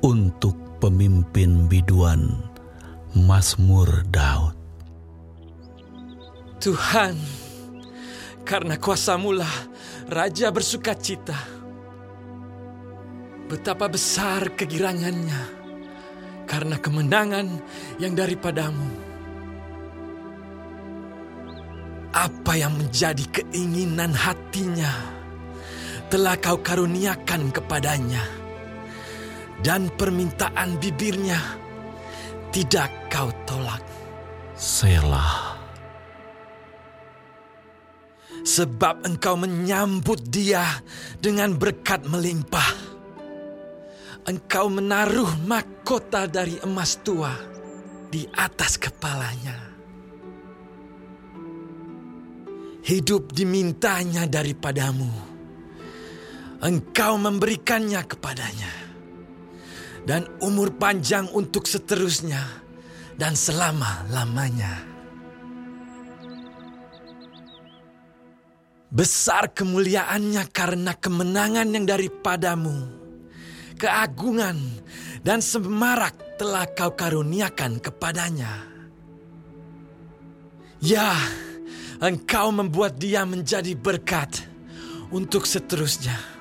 untuk pemimpin biduan Mazmur Daud. Tuhan, karena kuasamulah Raja bersuka cita. Betapa besar kegirangannya karena kemenangan yang daripadamu. Apa yang menjadi keinginan hatinya telah kau karuniakan kepadanya. Dan permintaan bibirnya tidak kau tolak. Selah. Sebab engkau menyambut dia dengan berkat melimpah. Engkau menaruh mahkota dari emas tua di atas kepalanya. Hidup dimintanya daripadamu. Engkau memberikannya kepadanya. Dan umur panjang untuk seterusnya dan selama-lamanya. Besar kemuliaannya karena kemenangan yang daripadamu. Keagungan dan semarak telah kau karuniakan kepadanya. Ya, engkau membuat dia menjadi berkat untuk seterusnya.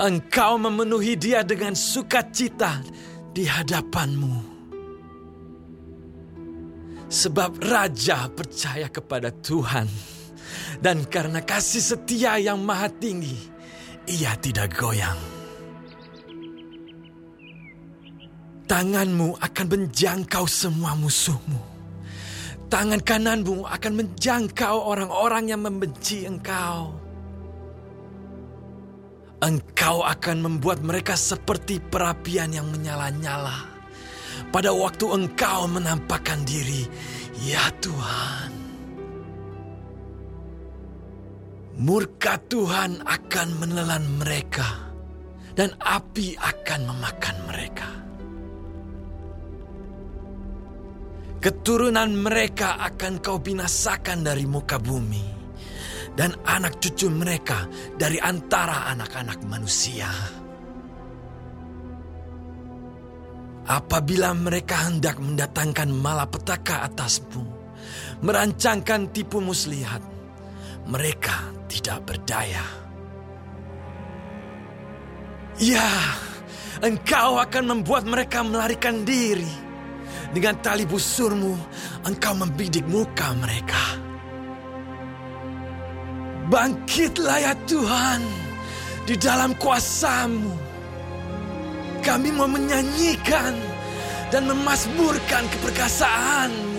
Engkau memenuhi dia dengan sukacita di hadapanmu. Sebab raja percaya kepada Tuhan dan karena kasih setia yang maha tinggi, ia tidak goyang. Tanganmu akan menjangkau semua musuhmu. Tangan kananmu akan menjangkau orang-orang yang membenci engkau. Engkau akan membuat mereka seperti perapian yang menyala-nyala. Pada waktu engkau menampakkan diri, ya Tuhan. Murka Tuhan akan menelan mereka, dan api akan memakan mereka. Keturunan mereka akan kau binasakan dari muka bumi, dan anak cucu mereka dari antara anak-anak manusia. Apabila mereka hendak mendatangkan malapetaka atasmu, merancangkan tipu muslihat, mereka tidak berdaya. Ya, engkau akan membuat mereka melarikan diri. Dengan tali busurmu, engkau membidik muka mereka. Bangkitlah ya Tuhan, di dalam kuasamu. Kami mau menyanyikan dan memasmurkan keperkasaanmu.